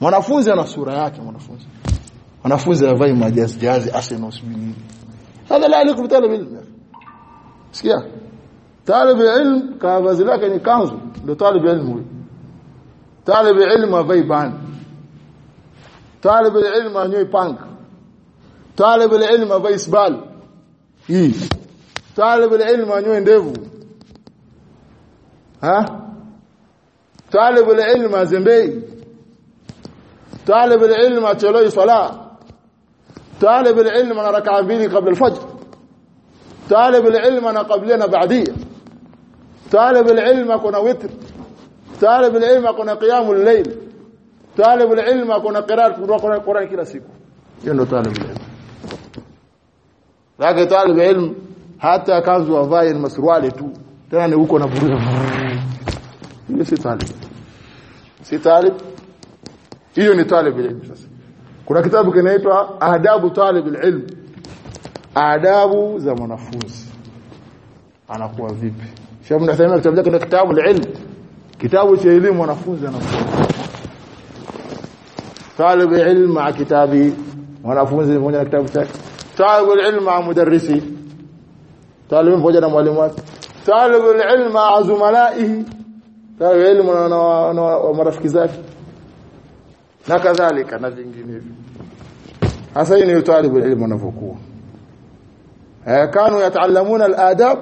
mwanafunzi ana sura yake mwanafunzi. Wanafunzi wavai majazi jazi Arsenal sibini hada la alikum talib ilm sikia? Talib ilm ka lake ni kanzu ndio talib ilm huyo talib ilm wavai ban talib ilm anyoi punk. Talib ilm wavai sbal hii. Talib ilm anyoi ndevu. Ha? Talib ilm azembei طالب العلم اتلوي صلاة. طالب العلم أنا ركعة mbili قبل الفجر. طالب العلم أنا قبلنا بعدية. طالب العلم كنا وتر. طالب العلم كنا قيام الليل. طالب العلم كنا قراءة القرآن siku hiyo ndo طالب العلم؟ lakini طالب العلم hata kanzu avae ni masuruali tu tena ni huko na buruza talib si talib hiyo ni talib ilm sasa kuna kitabu kinaitwa adabu talib ilm adabu za mwanafunzi anakuwa vipi shabu nasema kitabu chake kitabu ilm kitabu cha elimu mwanafunzi anakuwa talib ilm ma kitabi mwanafunzi mmoja na kitabu chake talib ilm ma mudarrisi talib mmoja na mwalimu wake talib ilm ma zumalaihi talib ilm na marafiki zake na kadhalika na vinginevyo. Hasa hii ni talibu ilmu eh kanu yataalamuna aladab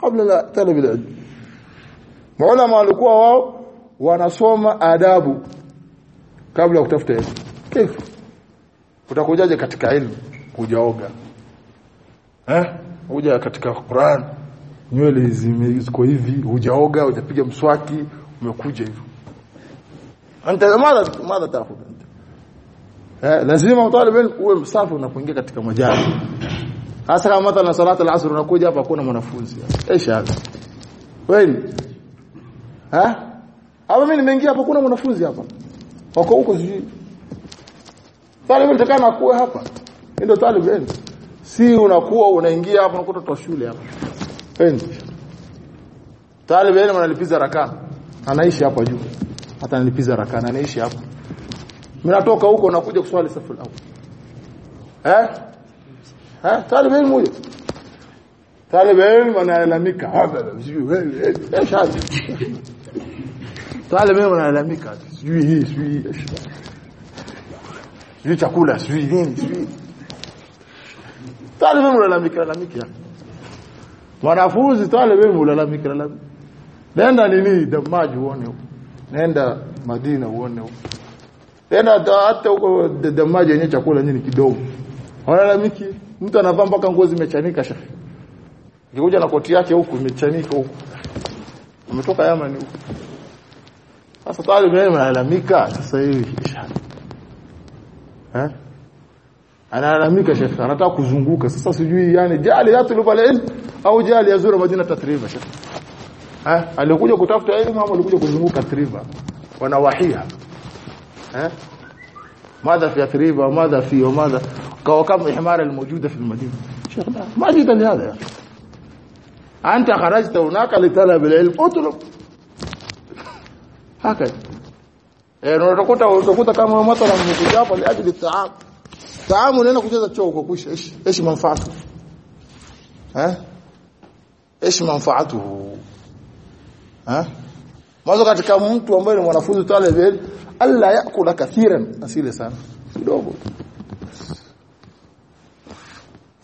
kabla talab alilm. Maulama walikuwa wao wanasoma adabu kabla kutafuta elimu kifu utakujaje katika elimu kujaoga eh? Uja katika Qur'an. Nywele ziko hivi. Hujaoga hujapiga mswaki. Umekuja hivyo Anataka ماذا madha tafuta. Eh, lazima utalib ilmu uwe msafi unapoingia katika majali. Hasa kama mathalan salatu al-asr unakuja hapa hakuna mwanafunzi. Aisha. Wewe. Ha? Hapa mimi nimeingia hapa kuna mwanafunzi hapa. Wako huko sijui. Talib utakana kuwa hapa. Ndio talib ilmu. Si unakuwa unaingia hapa unakuta tu shule hapa. Wewe. Talib ilmu analipiza rakaa. Anaishi hapa juu hata nilipiza raka na naishi hapo. Mnatoka natoka huko nakuja kuswali safu au eh? Eh? Talib ilmu huyo? Talib ilmu analalamika hapa sijui wewe eh talib ilmu analalamika sijui hii sijui sijui chakula sijui nini sijui. Talib ilmu analalamika analalamika wanafunzi talib ilmu analalamika analalamika nenda nini damaji uone huko nenda Madina uone huko. Tena hata huko damaji yenyewe chakula nyinyi kidogo. Walalamiki mtu anavaa mpaka nguo zimechanika shafi ngikuja na koti yake huku imechanika huku. Umetoka Yaman huku. Sasa talib yeye analalamika sasa hivi eh? Analalamika shafi anataka kuzunguka. Sasa sijui yani jali yatlubu al-ilm au jali yazuru Madina tatriba shafi eh alikuja kutafuta elimu ama alikuja kuzunguka Triba wanawahia eh ماذا في أثريبا وماذا في وماذا وكم إحمار الموجودة في المدينة شيخ ما جيت لهذا يا أنت خرجت هناك لطلب العلم اطلب هكذا يعني utakuta utakuta kama mathalan mkuja hapa li ajili taam taam unaenda kucheza choo kwa kuisha إيش منفعته ها إيش منفعته ها mwanzo katika mtu ambaye ni mwanafunzi talib ilm alla yakula kathiran asile sana kidogo.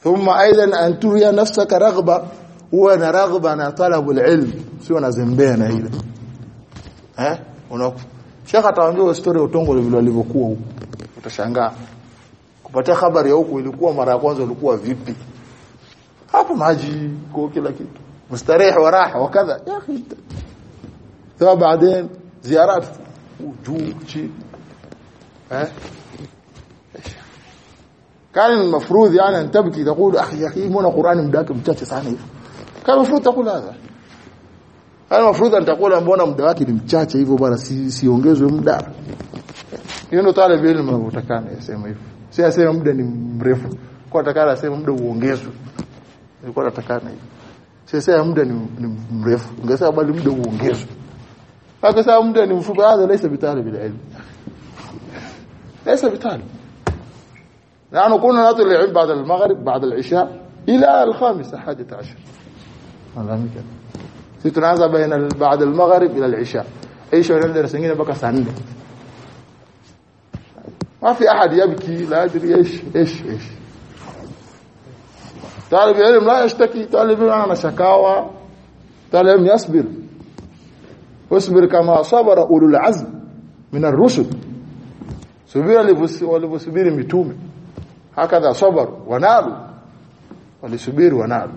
Thumma aidan an turiya nafsaka raghba huwa na raghba na talabu alilm sio na zembea na ile. Eh unaku Sheikh atawaambia story utongo vile walivyokuwa huko utashangaa. Kupata habari ya huko ilikuwa mara ya kwanza ilikuwa vipi? Hapo maji kwa kila kitu. Mustarehe wa raha wakadha ya akhi ثم بعدين زيارات وجوه شيء ها كان المفروض يعني ان تبكي تقول اخي يا اخي mbona Qur'ani muda wake mchache sana hivi kama المفروض تقول هذا kama المفروض ان تقول mbona muda wake ni mchache hivyo bwana si siongezwe muda hiyo ndo talib ilmu anatakana yasema hivyo si aseme muda ni mrefu kwa atakana aseme muda uongezwe ilikuwa atakana hivyo si aseme muda ni, ni mrefu ungesema bali muda uongezwe هكذا ساعة مدة يعني هذا ليس بطالب العلم ليس بطالب نحن كنا نطلع العلم بعد المغرب بعد العشاء إلى الخامسة حاجة عشر. ستنازع بين بعد المغرب إلى العشاء. إيش عندنا سنين بقى سنة. ما في أحد يبكي لا أدري إيش إيش إيش. طالب العلم لا يشتكي طالب العلم أنا شكاوى طالب العلم يصبر. usbir kama sabara ulul azm min ar-rusul. Subira walivyosubiri mitume. Hakadha sabaru wanalu. Walisubiri wanalu.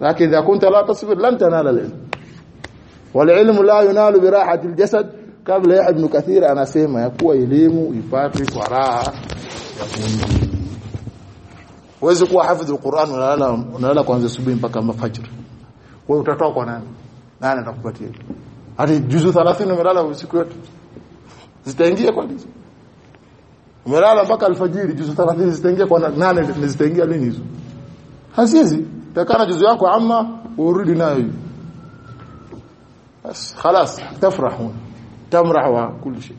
Lakin idha kunta la tasbir lan tanala al-ilm wal-ilm la yunalu bi rahati al-jasad. Kabla ya ibn kathir anasema ya kuwa elimu ipati kwa raha ya mwili uweze kuwa hafidh al-Qur'an unalala unalala kuanzia subuhi mpaka mafajr. Wewe utatoka kwa nani? nani atakupatia hadi juzu 30 umelala usiku yote zitaingia kwa nini umelala mpaka alfajiri juzu 30 zitaingia kwa nani zitaingia lini hizo hazizi takana juzu yako amma urudi nayo بس خلاص تفرحون تمرح وكل شيء